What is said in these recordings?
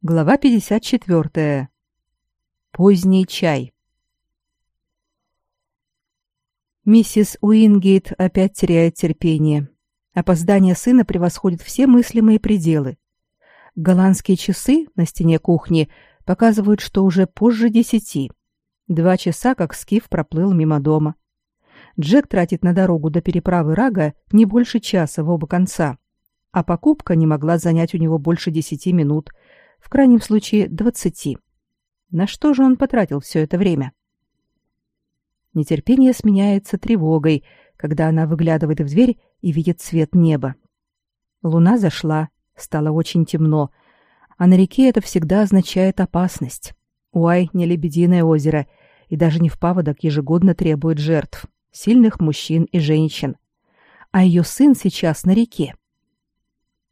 Глава 54. Поздний чай. Миссис Уингейт опять теряет терпение. Опоздание сына превосходит все мыслимые пределы. Голландские часы на стене кухни показывают, что уже позже десяти. Два часа, как Скиф проплыл мимо дома. Джек тратит на дорогу до переправы Рага не больше часа в оба конца, а покупка не могла занять у него больше десяти минут – в крайнем случае двадцати. На что же он потратил все это время? Нетерпение сменяется тревогой, когда она выглядывает в дверь и видит свет неба. Луна зашла, стало очень темно, а на реке это всегда означает опасность. Уай не лебединое озеро, и даже не в паводок ежегодно требует жертв, сильных мужчин и женщин. А ее сын сейчас на реке.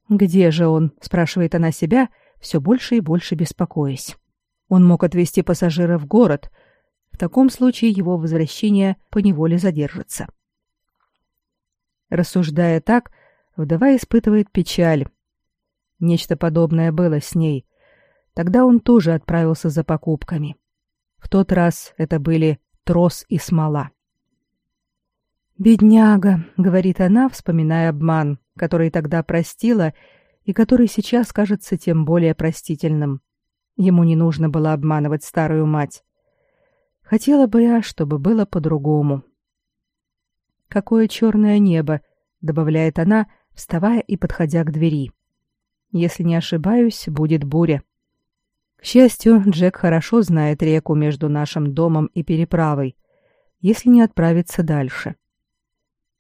«Где же он?» — спрашивает она себя — все больше и больше беспокоясь. Он мог отвезти пассажира в город. В таком случае его возвращение поневоле задержится. Рассуждая так, вдова испытывает печаль. Нечто подобное было с ней. Тогда он тоже отправился за покупками. В тот раз это были трос и смола. «Бедняга», — говорит она, вспоминая обман, который тогда простила и который сейчас кажется тем более простительным. Ему не нужно было обманывать старую мать. Хотела бы я, чтобы было по-другому. «Какое черное небо!» — добавляет она, вставая и подходя к двери. «Если не ошибаюсь, будет буря». К счастью, Джек хорошо знает реку между нашим домом и переправой, если не отправиться дальше.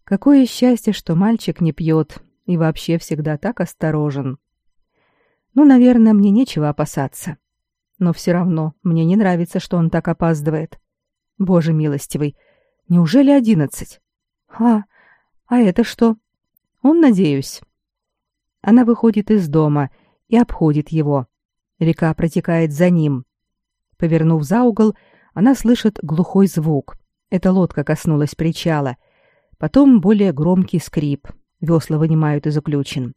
Какое счастье, что мальчик не пьет, и вообще всегда так осторожен. Ну, наверное, мне нечего опасаться. Но все равно мне не нравится, что он так опаздывает. Боже милостивый, неужели одиннадцать? А, а это что? Он, надеюсь. Она выходит из дома и обходит его. Река протекает за ним. Повернув за угол, она слышит глухой звук. Это лодка коснулась причала. Потом более громкий скрип, Весла вынимают из уключин.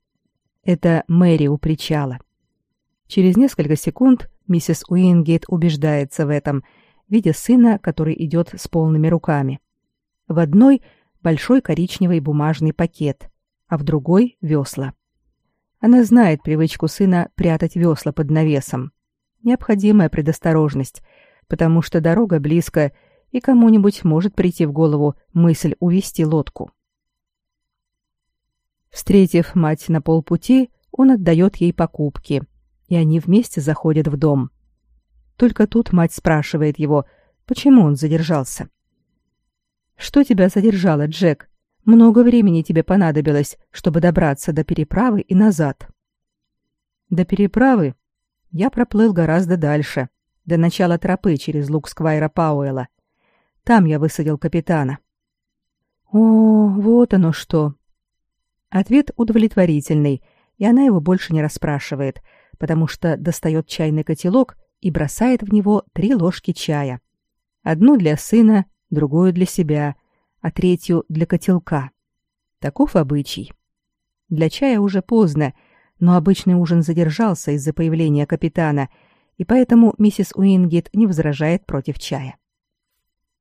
Это Мэри у причала. Через несколько секунд миссис Уингейт убеждается в этом, видя сына, который идет с полными руками. В одной большой коричневый бумажный пакет, а в другой весла. Она знает привычку сына прятать весла под навесом. Необходимая предосторожность, потому что дорога близко, и кому-нибудь может прийти в голову мысль увести лодку. Встретив мать на полпути, он отдает ей покупки, и они вместе заходят в дом. Только тут мать спрашивает его, почему он задержался. «Что тебя задержало, Джек? Много времени тебе понадобилось, чтобы добраться до переправы и назад». «До переправы я проплыл гораздо дальше, до начала тропы через луг Сквайра Пауэлла. Там я высадил капитана». «О, вот оно что!» Ответ удовлетворительный, и она его больше не расспрашивает, потому что достает чайный котелок и бросает в него три ложки чая. Одну для сына, другую для себя, а третью для котелка. Таков обычай. Для чая уже поздно, но обычный ужин задержался из-за появления капитана, и поэтому миссис Уингейт не возражает против чая.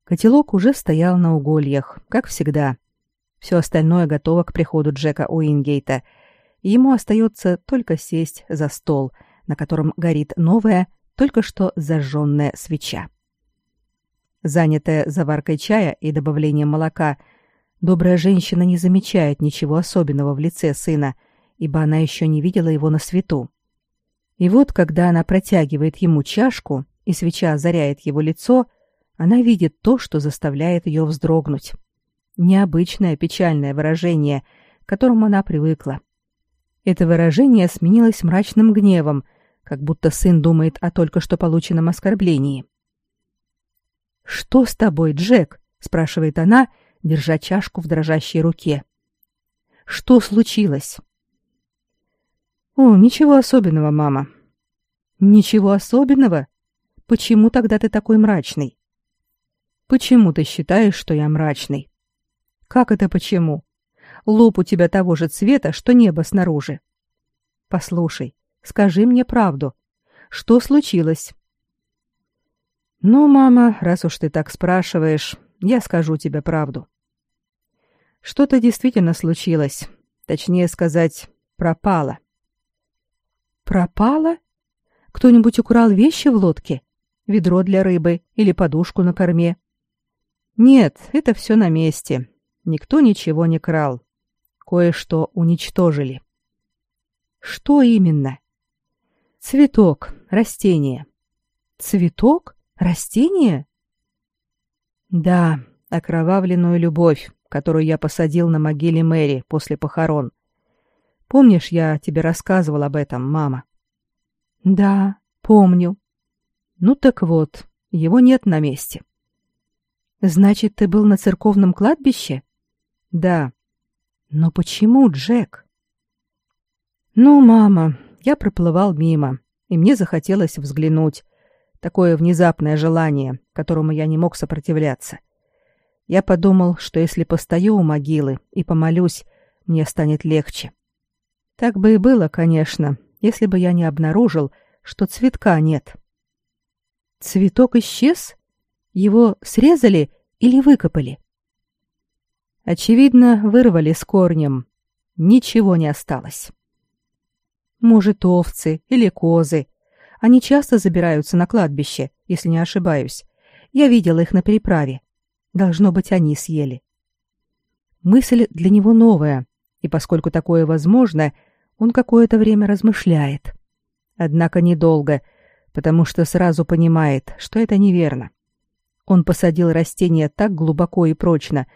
Котелок уже стоял на угольях, как всегда, все остальное готово к приходу Джека Уингейта. ему остается только сесть за стол, на котором горит новая, только что зажженная свеча. Занятая заваркой чая и добавлением молока, добрая женщина не замечает ничего особенного в лице сына, ибо она еще не видела его на свету. И вот, когда она протягивает ему чашку, и свеча озаряет его лицо, она видит то, что заставляет ее вздрогнуть необычное печальное выражение, к которому она привыкла. Это выражение сменилось мрачным гневом, как будто сын думает о только что полученном оскорблении. «Что с тобой, Джек?» — спрашивает она, держа чашку в дрожащей руке. «Что случилось?» «О, ничего особенного, мама». «Ничего особенного? Почему тогда ты такой мрачный?» «Почему ты считаешь, что я мрачный?» Как это почему? Лоб у тебя того же цвета, что небо снаружи. Послушай, скажи мне правду. Что случилось? Ну, мама, раз уж ты так спрашиваешь, я скажу тебе правду. Что-то действительно случилось. Точнее сказать, пропало. Пропало? Кто-нибудь украл вещи в лодке? Ведро для рыбы или подушку на корме? Нет, это все на месте. Никто ничего не крал. Кое-что уничтожили. Что именно? Цветок, растение. Цветок? Растение? Да, окровавленную любовь, которую я посадил на могиле Мэри после похорон. Помнишь, я тебе рассказывал об этом, мама? Да, помню. Ну так вот, его нет на месте. Значит, ты был на церковном кладбище? Да. Но почему, Джек? Ну, мама, я проплывал мимо, и мне захотелось взглянуть, Такое внезапное желание, которому я не мог сопротивляться. Я подумал, что если постою у могилы и помолюсь, мне станет легче. Так бы и было, конечно, если бы я не обнаружил, что цветка нет. Цветок исчез? Его срезали или выкопали? Очевидно, вырвали с корнем. Ничего не осталось. Может, овцы или козы они часто забираются на кладбище, если не ошибаюсь. Я видела их на переправе. Должно быть, они съели. Мысль для него новая, и поскольку такое возможно, он какое-то время размышляет. Однако недолго, потому что сразу понимает, что это неверно. Он посадил растение так глубоко и прочно,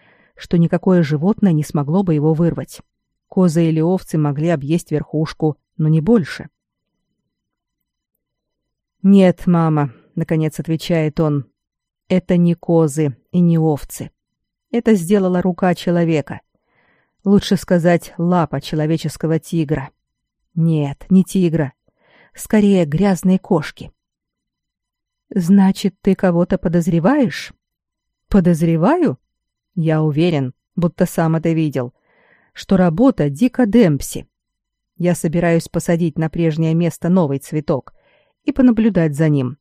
что никакое животное не смогло бы его вырвать. Козы или овцы могли объесть верхушку, но не больше. — «Нет, мама», — наконец отвечает он, — «это не козы и не овцы. Это сделала рука человека. Лучше сказать, лапа человеческого тигра. Нет, не тигра. Скорее, грязные кошки». «Значит, ты кого-то подозреваешь?» «Подозреваю?» «Я уверен, будто сам это видел, что работа Дика Демпси. Я собираюсь посадить на прежнее место новый цветок — и понаблюдать за ним.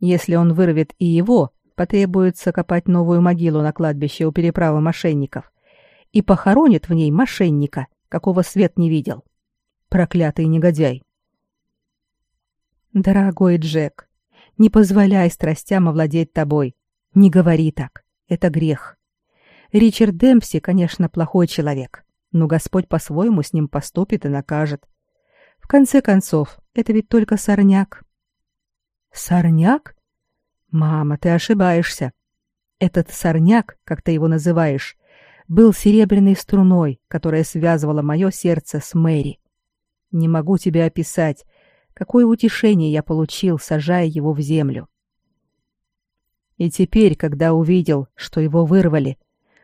Если он вырвет и его, потребуется копать новую могилу на кладбище у переправы мошенников и похоронит в ней мошенника, какого свет не видел. Проклятый негодяй. Дорогой Джек, не позволяй страстям овладеть тобой. Не говори так. Это грех. Ричард Демпси, конечно, плохой человек, но Господь по-своему с ним поступит и накажет. В конце концов, это ведь только сорняк. Сорняк? Мама, ты ошибаешься. Этот сорняк, как ты его называешь, был серебряной струной, которая связывала мое сердце с Мэри. Не могу тебе описать, какое утешение я получил, сажая его в землю. И теперь, когда увидел, что его вырвали,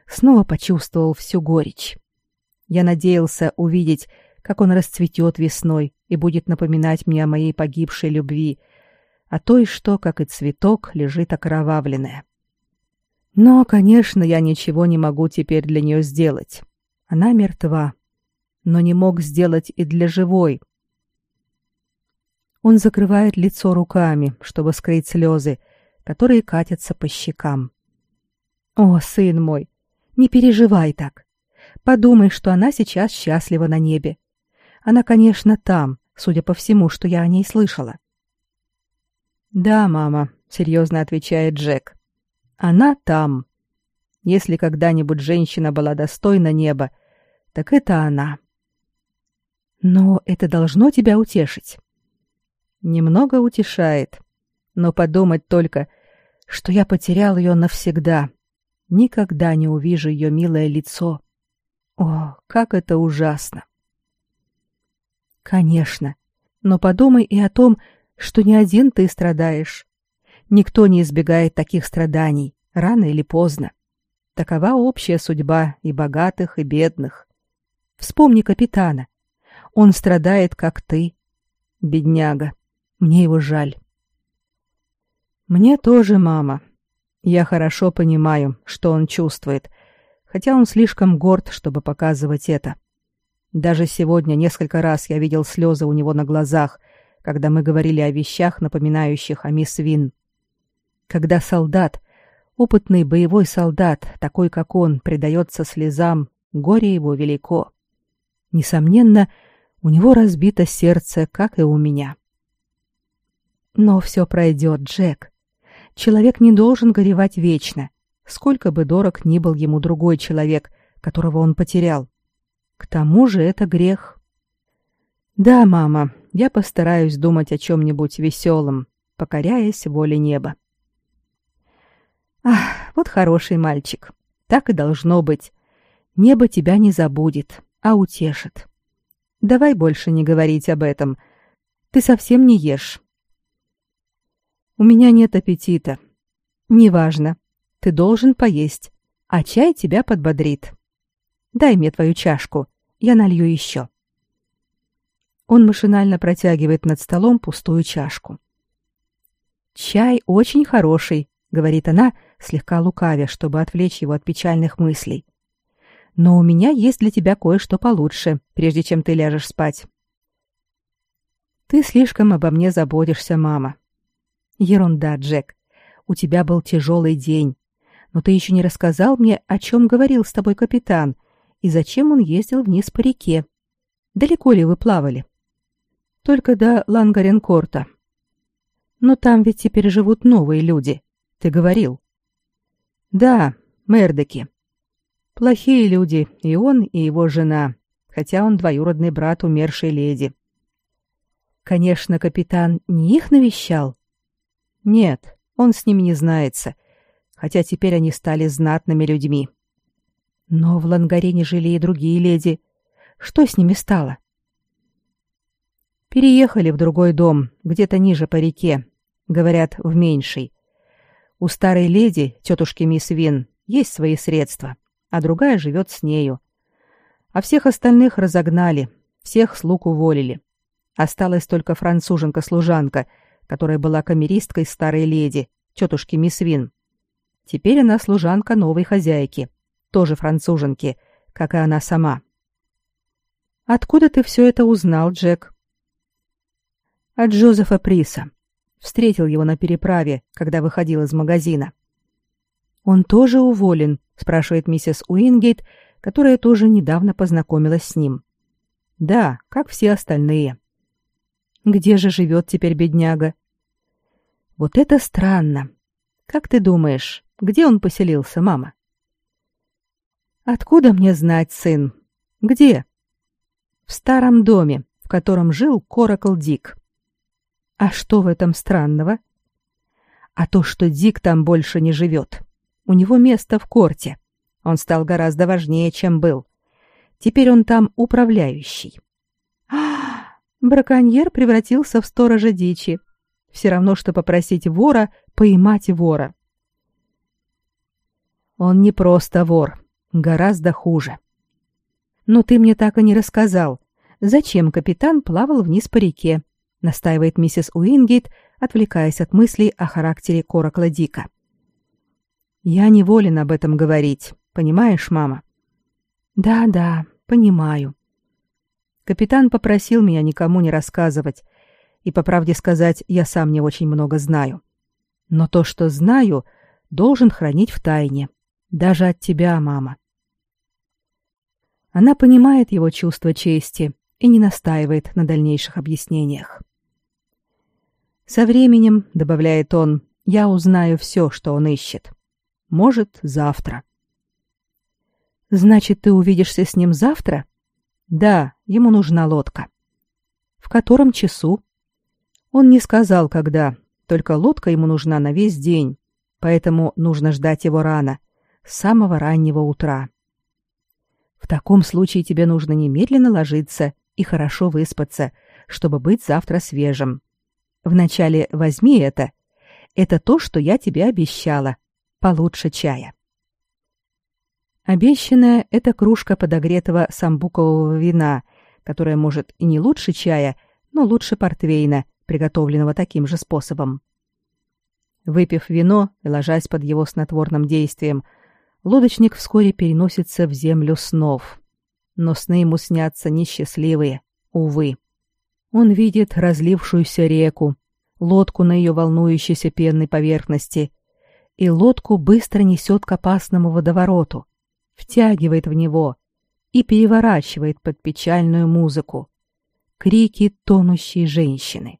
снова почувствовал всю горечь. Я надеялся увидеть, как он расцветет весной и будет напоминать мне о моей погибшей любви, а той, что, как и цветок, лежит окровавленная. Но, конечно, я ничего не могу теперь для нее сделать. Она мертва, но не мог сделать и для живой. Он закрывает лицо руками, чтобы скрыть слезы, которые катятся по щекам. О, сын мой, не переживай так. Подумай, что она сейчас счастлива на небе. Она, конечно, там, судя по всему, что я о ней слышала. «Да, мама», — серьезно отвечает Джек. «Она там. Если когда-нибудь женщина была достойна неба, так это она». «Но это должно тебя утешить». «Немного утешает. Но подумать только, что я потерял ее навсегда. Никогда не увижу ее милое лицо. О, как это ужасно!» «Конечно. Но подумай и о том, что не один ты страдаешь. Никто не избегает таких страданий, рано или поздно. Такова общая судьба и богатых, и бедных. Вспомни капитана. Он страдает, как ты. Бедняга. Мне его жаль. Мне тоже, мама. Я хорошо понимаю, что он чувствует, хотя он слишком горд, чтобы показывать это. Даже сегодня несколько раз я видел слезы у него на глазах, когда мы говорили о вещах, напоминающих о мисс Вин. Когда солдат, опытный боевой солдат, такой как он, предается слезам, горе его велико. Несомненно, у него разбито сердце, как и у меня. Но все пройдет, Джек. Человек не должен горевать вечно, сколько бы дорог ни был ему другой человек, которого он потерял. К тому же это грех. Да, мама, я постараюсь думать о чем-нибудь веселом, покоряясь воле неба. Ах, вот хороший мальчик. Так и должно быть. Небо тебя не забудет, а утешит. Давай больше не говорить об этом. Ты совсем не ешь. У меня нет аппетита. Неважно. Ты должен поесть, а чай тебя подбодрит. Дай мне твою чашку, я налью еще. Он машинально протягивает над столом пустую чашку. Чай очень хороший, говорит она, слегка лукавя, чтобы отвлечь его от печальных мыслей. Но у меня есть для тебя кое-что получше, прежде чем ты ляжешь спать. Ты слишком обо мне заботишься, мама. Ерунда, Джек. У тебя был тяжелый день. Но ты еще не рассказал мне, о чем говорил с тобой капитан и зачем он ездил вниз по реке. Далеко ли вы плавали? Только до Лангаренкорта. Но там ведь теперь живут новые люди. Ты говорил. Да, Мердеки. Плохие люди, и он, и его жена, хотя он двоюродный брат умершей леди. Конечно, капитан не их навещал. Нет, он с ними не знается, хотя теперь они стали знатными людьми. Но в Лангарене жили и другие леди. Что с ними стало? Переехали в другой дом, где-то ниже по реке, говорят, в меньшей. У старой леди, тетушки мисс Вин, есть свои средства — а другая живет с нею. А всех остальных разогнали, всех слуг уволили. Осталась только француженка-служанка, которая была камеристкой старой леди, тетушки мисс Вин. Теперь она служанка новой хозяйки, тоже француженки, как и она сама. «Откуда ты все это узнал, Джек?» «От Джозефа Приса. Встретил его на переправе, когда выходил из магазина. Он тоже уволен, спрашивает миссис Уингейт, которая тоже недавно познакомилась с ним. Да, как все остальные. Где же живет теперь бедняга? Вот это странно. Как ты думаешь, где он поселился, мама? Откуда мне знать, сын? Где? В старом доме, в котором жил Коракл Дик. А что в этом странного? А то, что Дик там больше не живет. У него место в корте. Он стал гораздо важнее, чем был. Теперь он там управляющий. Браконьер превратился в сторожа дичи. Все равно, что попросить вора поймать вора. Он не просто вор, гораздо хуже. Но ты мне так и не рассказал, зачем капитан плавал вниз по реке, настаивает миссис Уингейт, отвлекаясь от мыслей о характере Коракла Дика. Я не волен об этом говорить, понимаешь, мама? Да-да, понимаю. Капитан попросил меня никому не рассказывать, и по правде сказать, я сам не очень много знаю. Но то, что знаю, должен хранить в тайне, даже от тебя, мама. Она понимает его чувство чести и не настаивает на дальнейших объяснениях. Со временем, добавляет он, я узнаю все, что он ищет. Может, завтра. Значит, ты увидишься с ним завтра? Да, ему нужна лодка. В котором часу? Он не сказал, когда, только лодка ему нужна на весь день, поэтому нужно ждать его рано, с самого раннего утра. В таком случае тебе нужно немедленно ложиться и хорошо выспаться, чтобы быть завтра свежим. Вначале возьми это. Это то, что я тебе обещала, получше чая. Обещанная — это кружка подогретого самбукового вина, которая может и не лучше чая, но лучше портвейна, приготовленного таким же способом. Выпив вино и ложась под его снотворным действием, лодочник вскоре переносится в землю снов. Но сны ему снятся несчастливые, увы. Он видит разлившуюся реку, лодку на ее волнующейся пенной поверхности, и лодку быстро несет к опасному водовороту, втягивает в него и переворачивает под печальную музыку. Крики тонущей женщины.